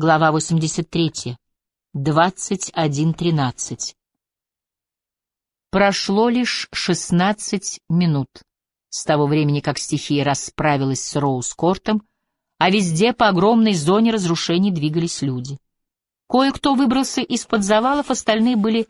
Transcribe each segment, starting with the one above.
Глава 83. 21.13. Прошло лишь 16 минут с того времени, как стихия расправилась с Роуз-Кортом, а везде по огромной зоне разрушений двигались люди. Кое-кто выбрался из-под завалов, остальные были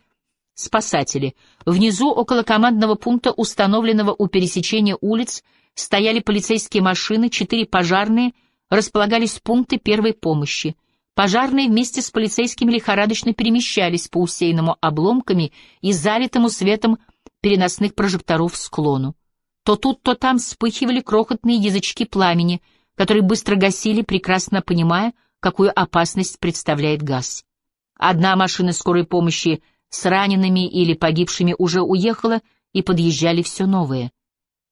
спасатели. Внизу, около командного пункта, установленного у пересечения улиц, стояли полицейские машины, четыре пожарные, располагались пункты первой помощи — Пожарные вместе с полицейскими лихорадочно перемещались по усеянному обломками и залитому светом переносных прожекторов склону. То тут, то там вспыхивали крохотные язычки пламени, которые быстро гасили, прекрасно понимая, какую опасность представляет газ. Одна машина скорой помощи с ранеными или погибшими уже уехала, и подъезжали все новые.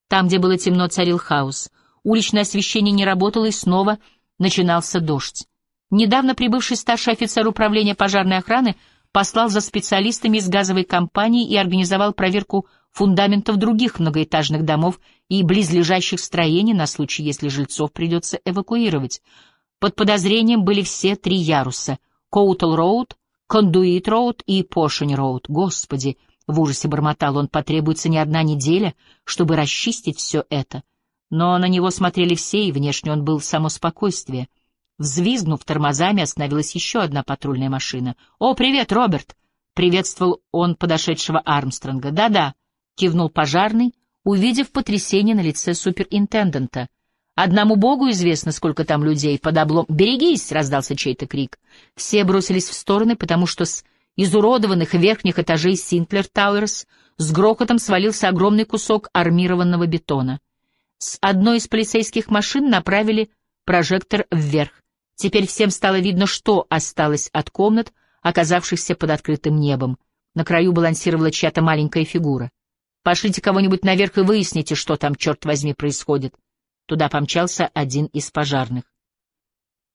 Там, где было темно, царил хаос. Уличное освещение не работало, и снова начинался дождь. Недавно прибывший старший офицер управления пожарной охраны послал за специалистами из газовой компании и организовал проверку фундаментов других многоэтажных домов и близлежащих строений на случай, если жильцов придется эвакуировать. Под подозрением были все три яруса — Коутл-Роуд, Кондуит-Роуд и Пошень-Роуд. Господи, в ужасе бормотал он, потребуется не одна неделя, чтобы расчистить все это. Но на него смотрели все, и внешне он был само спокойствие. Взвизгнув тормозами, остановилась еще одна патрульная машина. «О, привет, Роберт!» — приветствовал он подошедшего Армстронга. «Да-да», — кивнул пожарный, увидев потрясение на лице суперинтендента. «Одному богу известно, сколько там людей под облом...» «Берегись!» — раздался чей-то крик. Все бросились в стороны, потому что с изуродованных верхних этажей Синклер Тауэрс с грохотом свалился огромный кусок армированного бетона. С одной из полицейских машин направили прожектор вверх. Теперь всем стало видно, что осталось от комнат, оказавшихся под открытым небом. На краю балансировала чья-то маленькая фигура. «Пошлите кого-нибудь наверх и выясните, что там, черт возьми, происходит». Туда помчался один из пожарных.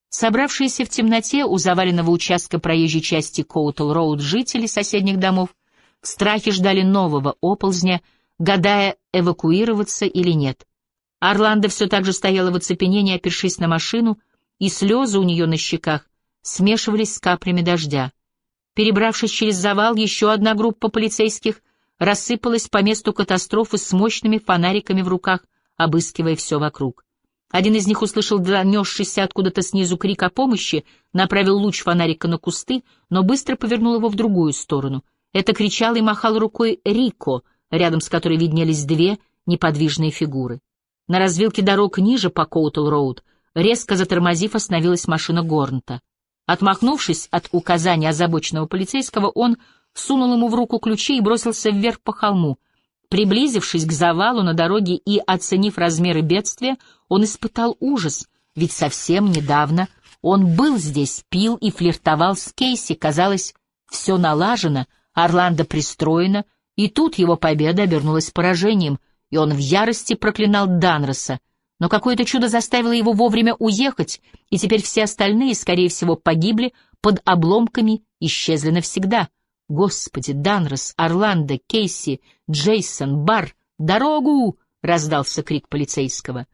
Собравшиеся в темноте у заваленного участка проезжей части Коутл-Роуд жители соседних домов в страхе ждали нового оползня, гадая, эвакуироваться или нет. Орланда все так же стояла в оцепенении, опершись на машину — и слезы у нее на щеках смешивались с каплями дождя. Перебравшись через завал, еще одна группа полицейских рассыпалась по месту катастрофы с мощными фонариками в руках, обыскивая все вокруг. Один из них услышал донесшийся откуда-то снизу крик о помощи, направил луч фонарика на кусты, но быстро повернул его в другую сторону. Это кричал и махал рукой Рико, рядом с которой виднелись две неподвижные фигуры. На развилке дорог ниже по Коутл-Роуд Резко затормозив, остановилась машина Горнта. Отмахнувшись от указания озабоченного полицейского, он сунул ему в руку ключи и бросился вверх по холму. Приблизившись к завалу на дороге и оценив размеры бедствия, он испытал ужас, ведь совсем недавно он был здесь, пил и флиртовал с Кейси, казалось, все налажено, Орландо пристроено, и тут его победа обернулась поражением, и он в ярости проклинал Данроса — но какое-то чудо заставило его вовремя уехать, и теперь все остальные, скорее всего, погибли под обломками, исчезли навсегда. Господи, Данрос, Орландо, Кейси, Джейсон, Бар, дорогу! — раздался крик полицейского.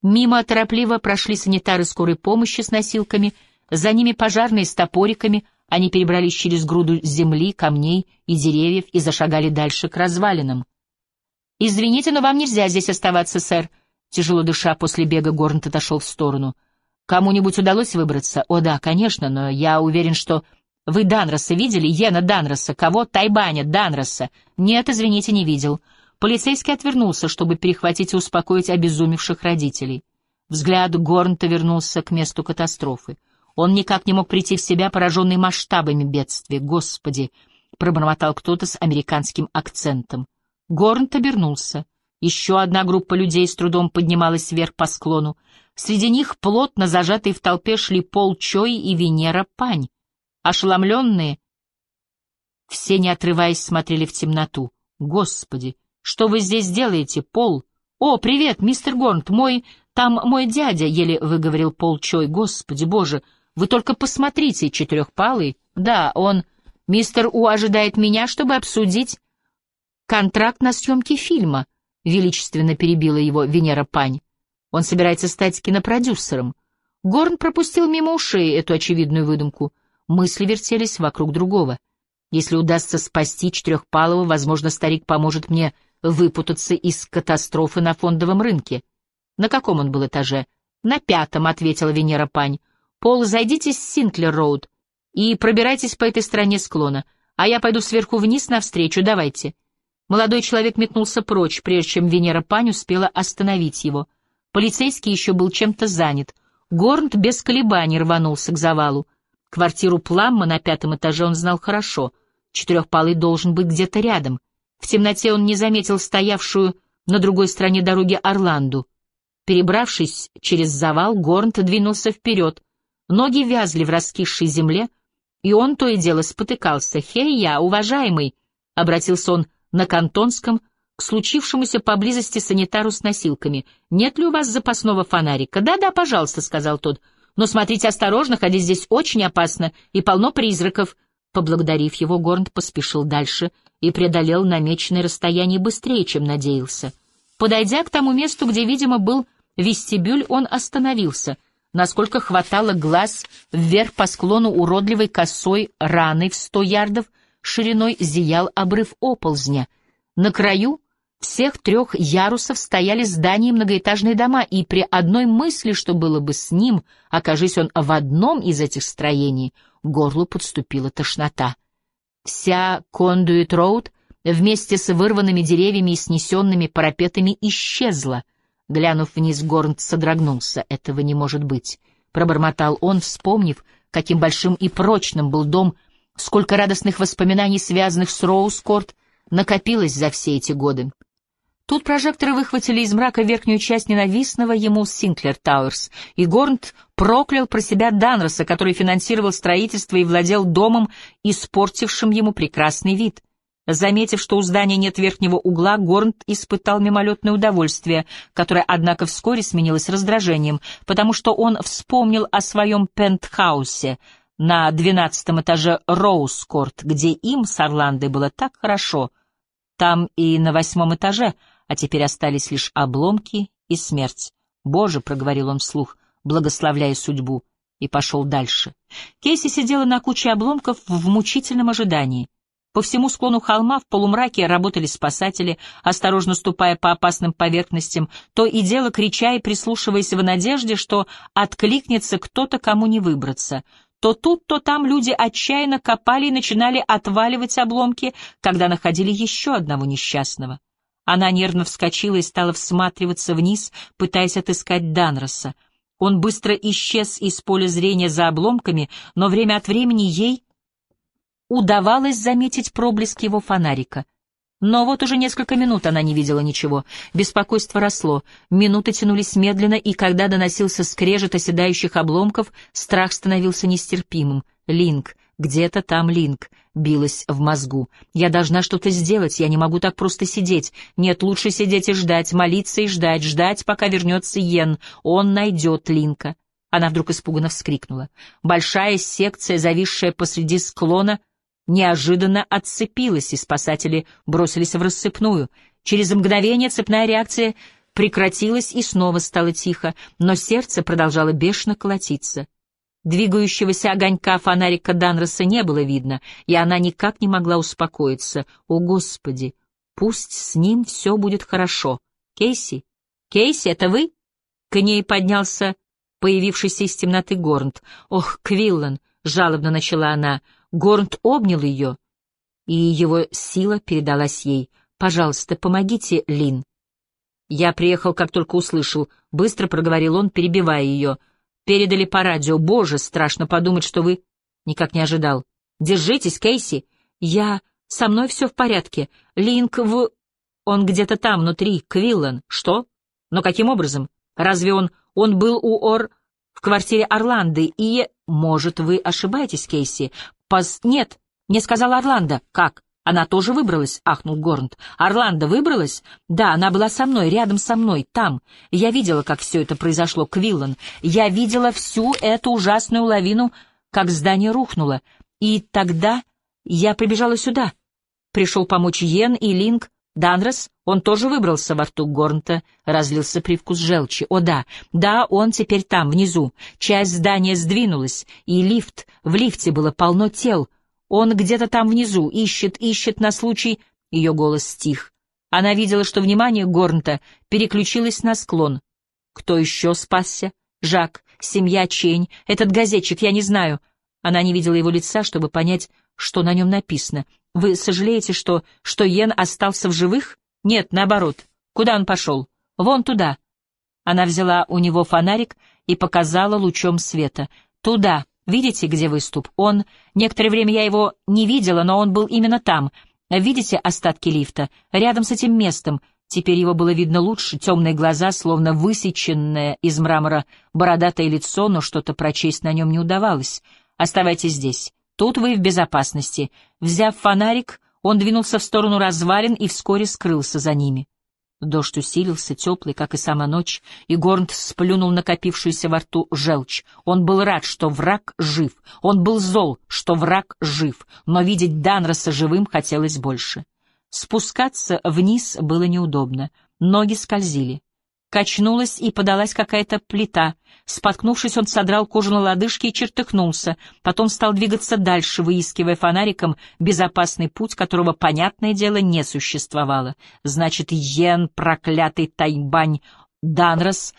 Мимо торопливо прошли санитары скорой помощи с носилками, за ними пожарные с топориками, они перебрались через груду земли, камней и деревьев и зашагали дальше к развалинам. «Извините, но вам нельзя здесь оставаться, сэр», Тяжело дыша после бега, Горнт отошел в сторону. «Кому-нибудь удалось выбраться?» «О да, конечно, но я уверен, что...» «Вы Данроса видели? Йена Данроса. Кого? Тайбаня Данроса. Нет, извините, не видел». Полицейский отвернулся, чтобы перехватить и успокоить обезумевших родителей. Взгляд Горнта вернулся к месту катастрофы. Он никак не мог прийти в себя, пораженный масштабами бедствия. «Господи!» — пробормотал кто-то с американским акцентом. Горнт обернулся. Еще одна группа людей с трудом поднималась вверх по склону. Среди них, плотно зажатые в толпе, шли Пол Чой и Венера Пань. Ошеломленные, все, не отрываясь, смотрели в темноту. «Господи, что вы здесь делаете, Пол?» «О, привет, мистер Горнт, мой... Там мой дядя», — еле выговорил Пол Чой. «Господи, боже, вы только посмотрите, четырехпалый». «Да, он... Мистер У ожидает меня, чтобы обсудить контракт на съемки фильма». — величественно перебила его Венера Пань. «Он собирается стать кинопродюсером. Горн пропустил мимо ушей эту очевидную выдумку. Мысли вертелись вокруг другого. Если удастся спасти Четырехпалого, возможно, старик поможет мне выпутаться из катастрофы на фондовом рынке. На каком он был этаже? На пятом, — ответила Венера Пань. Пол, зайдите с Синклер-Роуд и пробирайтесь по этой стороне склона, а я пойду сверху вниз навстречу, давайте. Молодой человек метнулся прочь, прежде чем Венера Пань успела остановить его. Полицейский еще был чем-то занят. Горнт без колебаний рванулся к завалу. Квартиру Пламма на пятом этаже он знал хорошо. Четырехпалый должен быть где-то рядом. В темноте он не заметил стоявшую на другой стороне дороги Орланду. Перебравшись через завал, Горнт двинулся вперед. Ноги вязли в раскисшей земле, и он то и дело спотыкался. «Хей, я, уважаемый!» — обратился он на кантонском к случившемуся поблизости санитару с носилками. «Нет ли у вас запасного фонарика?» «Да-да, пожалуйста», — сказал тот. «Но смотрите осторожно, ходить здесь очень опасно, и полно призраков». Поблагодарив его, Горнт поспешил дальше и преодолел намеченное расстояние быстрее, чем надеялся. Подойдя к тому месту, где, видимо, был вестибюль, он остановился. Насколько хватало глаз, вверх по склону уродливой косой раны в сто ярдов шириной зиял обрыв оползня. На краю всех трех ярусов стояли здания и многоэтажные дома, и при одной мысли, что было бы с ним, окажись он в одном из этих строений, горлу подступила тошнота. Вся Кондуит-Роуд вместе с вырванными деревьями и снесенными парапетами исчезла. Глянув вниз, Горнт содрогнулся. «Этого не может быть», — пробормотал он, вспомнив, каким большим и прочным был дом, сколько радостных воспоминаний, связанных с Роускорт, накопилось за все эти годы. Тут прожекторы выхватили из мрака верхнюю часть ненавистного ему Синклер Тауэрс, и Горнт проклял про себя Данроса, который финансировал строительство и владел домом, испортившим ему прекрасный вид. Заметив, что у здания нет верхнего угла, Горнт испытал мимолетное удовольствие, которое, однако, вскоре сменилось раздражением, потому что он вспомнил о своем пентхаусе на двенадцатом этаже Роускорт, где им с Орландой было так хорошо. Там и на восьмом этаже — а теперь остались лишь обломки и смерть. «Боже!» — проговорил он вслух, благословляя судьбу, и пошел дальше. Кейси сидела на куче обломков в мучительном ожидании. По всему склону холма в полумраке работали спасатели, осторожно ступая по опасным поверхностям, то и дело крича и прислушиваясь в надежде, что откликнется кто-то, кому не выбраться. То тут, то там люди отчаянно копали и начинали отваливать обломки, когда находили еще одного несчастного. Она нервно вскочила и стала всматриваться вниз, пытаясь отыскать Данроса. Он быстро исчез из поля зрения за обломками, но время от времени ей удавалось заметить проблеск его фонарика. Но вот уже несколько минут она не видела ничего. Беспокойство росло, минуты тянулись медленно, и когда доносился скрежет оседающих обломков, страх становился нестерпимым. Линк, где-то там Линк, билась в мозгу. Я должна что-то сделать, я не могу так просто сидеть. Нет, лучше сидеть и ждать, молиться и ждать, ждать, пока вернется Йен. Он найдет Линка. Она вдруг испуганно вскрикнула. Большая секция, зависшая посреди склона, неожиданно отцепилась, и спасатели бросились в рассыпную. Через мгновение цепная реакция прекратилась и снова стало тихо, но сердце продолжало бешено колотиться. Двигающегося огонька фонарика Данроса не было видно, и она никак не могла успокоиться. О, Господи! Пусть с ним все будет хорошо. Кейси? Кейси, это вы? К ней поднялся появившийся из темноты Горнт. Ох, Квиллан! — жалобно начала она. Горнт обнял ее, и его сила передалась ей. «Пожалуйста, помогите, Лин». «Я приехал, как только услышал», — быстро проговорил он, перебивая ее — Передали по радио. Боже, страшно подумать, что вы... Никак не ожидал. Держитесь, Кейси. Я... Со мной все в порядке. Линк в... Он где-то там, внутри. Квиллан. Что? Но каким образом? Разве он... Он был у Ор... В квартире Орланды и... Может, вы ошибаетесь, Кейси? Пос... Нет, мне сказала Орландо. Как? Она тоже выбралась, ахнул Горнт. Орландо выбралась? Да, она была со мной, рядом со мной, там. Я видела, как все это произошло, Квиллан. Я видела всю эту ужасную лавину, как здание рухнуло. И тогда я прибежала сюда. Пришел помочь Йен и Линк. Данрос, он тоже выбрался во рту Горнта, разлился привкус желчи. О да, да, он теперь там, внизу. Часть здания сдвинулась, и лифт, в лифте было полно тел. Он где-то там внизу, ищет, ищет на случай... Ее голос стих. Она видела, что внимание Горнта переключилось на склон. Кто еще спасся? Жак, семья Чень, этот газетчик, я не знаю. Она не видела его лица, чтобы понять, что на нем написано. Вы сожалеете, что, что Йен остался в живых? Нет, наоборот. Куда он пошел? Вон туда. Она взяла у него фонарик и показала лучом света. Туда. Видите, где выступ? Он... Некоторое время я его не видела, но он был именно там. Видите остатки лифта? Рядом с этим местом. Теперь его было видно лучше, темные глаза, словно высеченное из мрамора бородатое лицо, но что-то прочесть на нем не удавалось. Оставайтесь здесь. Тут вы в безопасности. Взяв фонарик, он двинулся в сторону развалин и вскоре скрылся за ними. Дождь усилился, теплый, как и сама ночь, и Горнт сплюнул накопившуюся во рту желчь. Он был рад, что враг жив. Он был зол, что враг жив, но видеть Данроса живым хотелось больше. Спускаться вниз было неудобно. Ноги скользили. Качнулась и подалась какая-то плита. Споткнувшись, он содрал кожу на лодыжке и чертыхнулся. Потом стал двигаться дальше, выискивая фонариком безопасный путь, которого, понятное дело, не существовало. Значит, Йен, проклятый Тайбань, Данрос,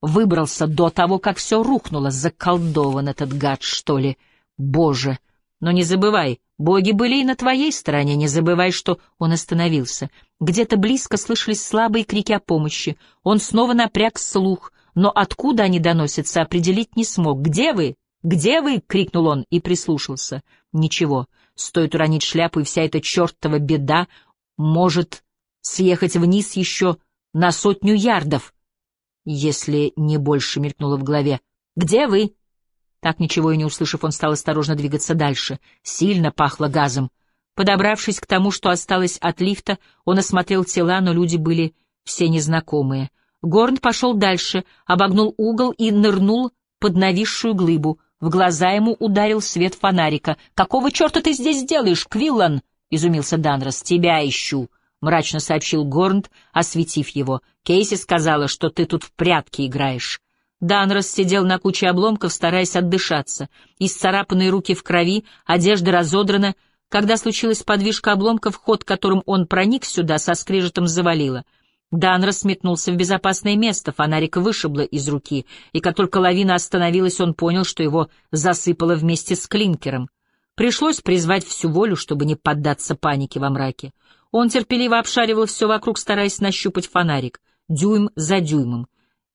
выбрался до того, как все рухнуло. Заколдован этот гад, что ли? Боже! Но не забывай, боги были и на твоей стороне, не забывай, что он остановился. Где-то близко слышались слабые крики о помощи. Он снова напряг слух, но откуда они доносятся, определить не смог. «Где вы? Где вы?» — крикнул он и прислушался. Ничего, стоит уронить шляпу, и вся эта чертова беда может съехать вниз еще на сотню ярдов, если не больше мелькнуло в голове. «Где вы?» Так ничего и не услышав, он стал осторожно двигаться дальше. Сильно пахло газом. Подобравшись к тому, что осталось от лифта, он осмотрел тела, но люди были все незнакомые. Горн пошел дальше, обогнул угол и нырнул под нависшую глыбу. В глаза ему ударил свет фонарика. «Какого черта ты здесь делаешь, Квиллан?» — изумился Данрос. «Тебя ищу», — мрачно сообщил Горнт, осветив его. «Кейси сказала, что ты тут в прятки играешь». Данрос сидел на куче обломков, стараясь отдышаться. Исцарапанные руки в крови, одежда разодрана. Когда случилась подвижка обломков, ход, которым он проник сюда, со скрежетом завалило. Данрос метнулся в безопасное место, фонарик вышибло из руки, и как только лавина остановилась, он понял, что его засыпало вместе с клинкером. Пришлось призвать всю волю, чтобы не поддаться панике во мраке. Он терпеливо обшаривал все вокруг, стараясь нащупать фонарик, дюйм за дюймом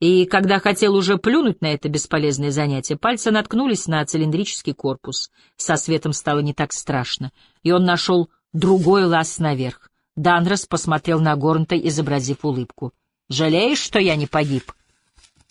и когда хотел уже плюнуть на это бесполезное занятие, пальцы наткнулись на цилиндрический корпус. Со светом стало не так страшно, и он нашел другой лаз наверх. Данрос посмотрел на Горнта, изобразив улыбку. «Жалеешь, что я не погиб?»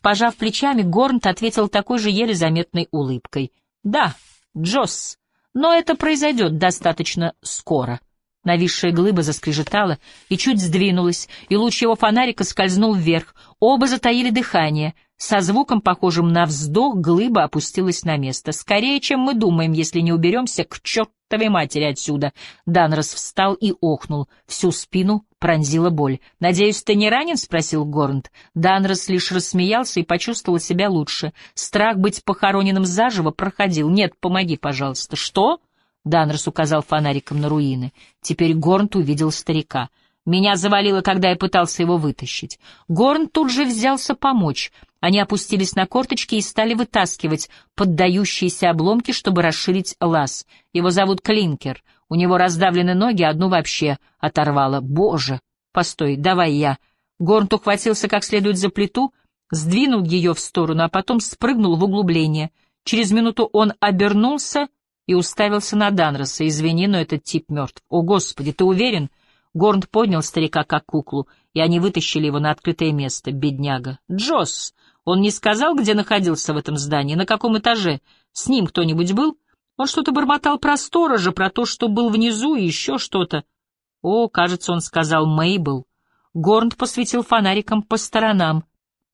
Пожав плечами, Горнт ответил такой же еле заметной улыбкой. «Да, Джосс, но это произойдет достаточно скоро». Нависшая глыба заскрежетала и чуть сдвинулась, и луч его фонарика скользнул вверх. Оба затаили дыхание. Со звуком, похожим на вздох, глыба опустилась на место. «Скорее, чем мы думаем, если не уберемся к чертовой матери отсюда!» Данрос встал и охнул. Всю спину пронзила боль. «Надеюсь, ты не ранен?» — спросил Горнт. Данрос лишь рассмеялся и почувствовал себя лучше. Страх быть похороненным заживо проходил. «Нет, помоги, пожалуйста». «Что?» Данрос указал фонариком на руины. Теперь Горнт увидел старика. Меня завалило, когда я пытался его вытащить. Горн тут же взялся помочь. Они опустились на корточки и стали вытаскивать поддающиеся обломки, чтобы расширить лаз. Его зовут Клинкер. У него раздавлены ноги, одну вообще оторвало. Боже! Постой, давай я. Горнт ухватился как следует за плиту, сдвинул ее в сторону, а потом спрыгнул в углубление. Через минуту он обернулся и уставился на Данроса. «Извини, но этот тип мертв». «О, Господи, ты уверен?» Горн поднял старика как куклу, и они вытащили его на открытое место, бедняга. «Джосс! Он не сказал, где находился в этом здании, на каком этаже? С ним кто-нибудь был? Он что-то бормотал про сторожа, про то, что был внизу, и еще что-то. О, кажется, он сказал Мейбл. Горн посветил фонариком по сторонам.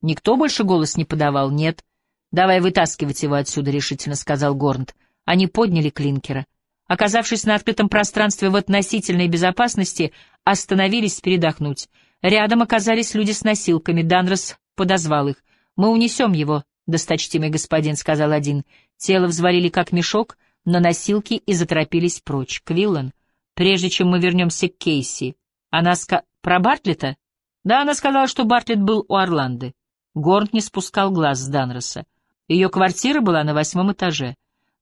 Никто больше голос не подавал, нет. «Давай вытаскивать его отсюда», — решительно сказал Горнт. Они подняли клинкера. Оказавшись на открытом пространстве в относительной безопасности, остановились передохнуть. Рядом оказались люди с носилками. Данрос подозвал их. «Мы унесем его, досточтимый господин», — сказал один. Тело взвалили как мешок на носилки и заторопились прочь. Квиллан, прежде чем мы вернемся к Кейси, она ска... Про Бартлета? Да, она сказала, что Бартлет был у Орланды. Горнт не спускал глаз с Данроса. Ее квартира была на восьмом этаже.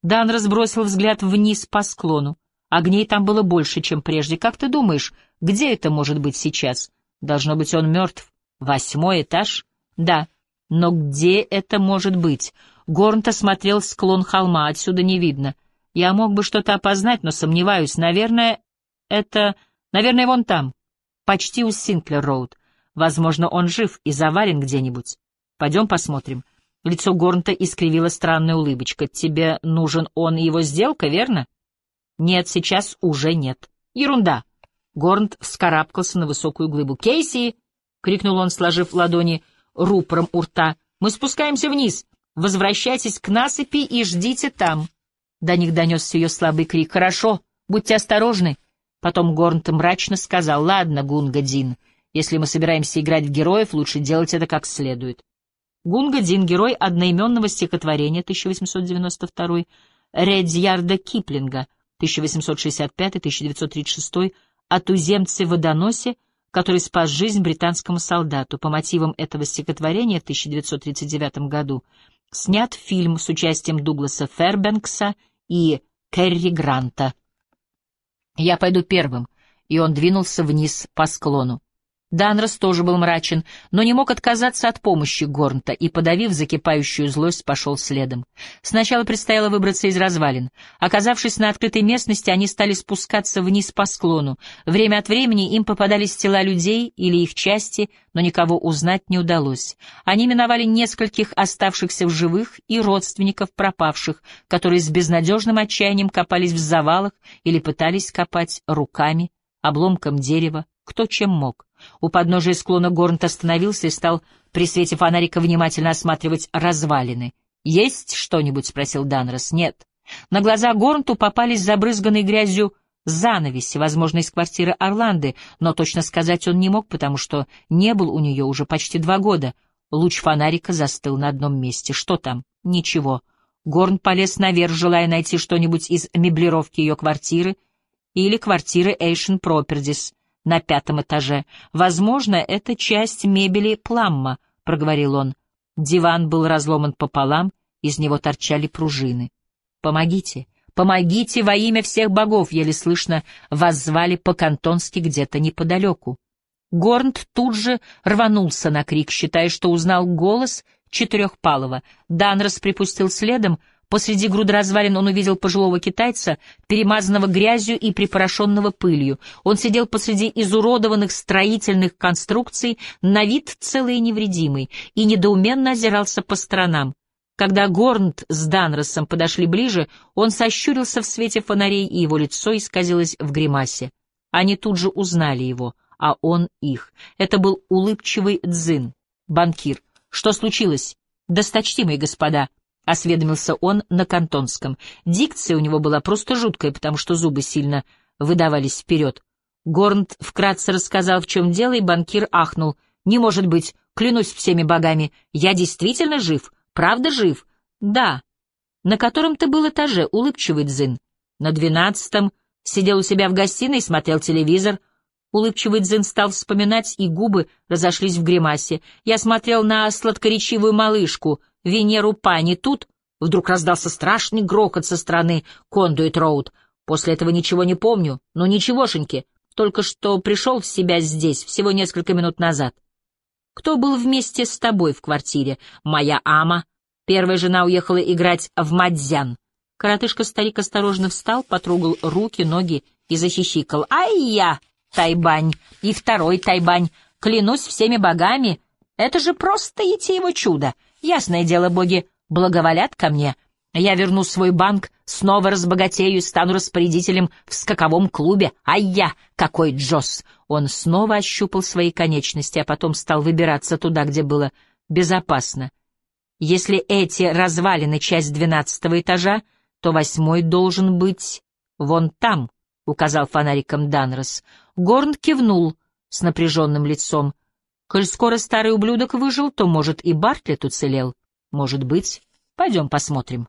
Данрос бросил взгляд вниз по склону. Огней там было больше, чем прежде. Как ты думаешь, где это может быть сейчас? Должно быть, он мертв. Восьмой этаж? Да. Но где это может быть? Горнт осмотрел склон холма, отсюда не видно. Я мог бы что-то опознать, но сомневаюсь. Наверное, это... Наверное, вон там. Почти у Синклер-Роуд. Возможно, он жив и завален где-нибудь. Пойдем посмотрим. Лицо Горнта искривила странная улыбочка. Тебе нужен он и его сделка, верно? Нет, сейчас уже нет. Ерунда. Горнт вскарабкался на высокую глыбу. «Кейси!» — крикнул он, сложив ладони рупором у рта. «Мы спускаемся вниз. Возвращайтесь к насыпи и ждите там». До них донесся ее слабый крик. «Хорошо, будьте осторожны». Потом Горнт мрачно сказал, «Ладно, Гунга Дин, если мы собираемся играть в героев, лучше делать это как следует». Гунга Дин, герой одноименного стихотворения 1892, Редьярда Киплинга 1865-1936 о туземце-водоносе, который спас жизнь британскому солдату. По мотивам этого стихотворения в 1939 году снят фильм с участием Дугласа Фербенкса и Керри Гранта. Я пойду первым, и он двинулся вниз по склону. Данрос тоже был мрачен, но не мог отказаться от помощи Горнта и, подавив закипающую злость, пошел следом. Сначала предстояло выбраться из развалин. Оказавшись на открытой местности, они стали спускаться вниз по склону. Время от времени им попадались тела людей или их части, но никого узнать не удалось. Они миновали нескольких оставшихся в живых и родственников пропавших, которые с безнадежным отчаянием копались в завалах или пытались копать руками, обломком дерева, кто чем мог. У подножия склона Горнт остановился и стал при свете фонарика внимательно осматривать развалины. «Есть что-нибудь?» — спросил Данрос. «Нет». На глаза Горнту попались забрызганные грязью занавеси, возможно, из квартиры Орланды, но точно сказать он не мог, потому что не был у нее уже почти два года. Луч фонарика застыл на одном месте. Что там? Ничего. Горн полез наверх, желая найти что-нибудь из меблировки ее квартиры или квартиры Эйшен Пропердис на пятом этаже. Возможно, это часть мебели Пламма, — проговорил он. Диван был разломан пополам, из него торчали пружины. «Помогите! Помогите во имя всех богов!» — еле слышно воззвали по-кантонски где-то неподалеку. Горнт тут же рванулся на крик, считая, что узнал голос Четырехпалого. Данрос припустил следом, Посреди груды развалин он увидел пожилого китайца, перемазанного грязью и припорошенного пылью. Он сидел посреди изуродованных строительных конструкций, на вид целый и невредимый, и недоуменно озирался по сторонам. Когда Горнт с Данросом подошли ближе, он сощурился в свете фонарей, и его лицо исказилось в гримасе. Они тут же узнали его, а он их. Это был улыбчивый Дзин, банкир. «Что случилось?» «Досточтимые господа», — осведомился он на кантонском. Дикция у него была просто жуткая, потому что зубы сильно выдавались вперед. Горнт вкратце рассказал, в чем дело, и банкир ахнул. «Не может быть, клянусь всеми богами, я действительно жив, правда жив?» «Да». «На котором ты был этаже, улыбчивый Дзин?» «На двенадцатом. Сидел у себя в гостиной, смотрел телевизор». Улыбчивый Дзин стал вспоминать, и губы разошлись в гримасе. «Я смотрел на сладкоречивую малышку, Венеру Пани тут вдруг раздался страшный грохот со стороны Кондуит-Роуд. После этого ничего не помню, но ничегошеньки, только что пришел в себя здесь всего несколько минут назад. Кто был вместе с тобой в квартире? Моя ама. Первая жена уехала играть в мадзян. Коротышка-старик осторожно встал, потрогал руки, ноги и захихикал. «Ай-я, Тайбань! И второй Тайбань! Клянусь всеми богами! Это же просто его чудо! Ясное дело, боги благоволят ко мне. Я верну свой банк, снова разбогатею и стану распорядителем в скаковом клубе. А я, какой Джосс! Он снова ощупал свои конечности, а потом стал выбираться туда, где было безопасно. Если эти развалины — часть двенадцатого этажа, то восьмой должен быть «Вон там», — указал фонариком Данрос. Горн кивнул с напряженным лицом. «Коль скоро старый ублюдок выжил, то, может, и Бартлетт уцелел. Может быть. Пойдем посмотрим».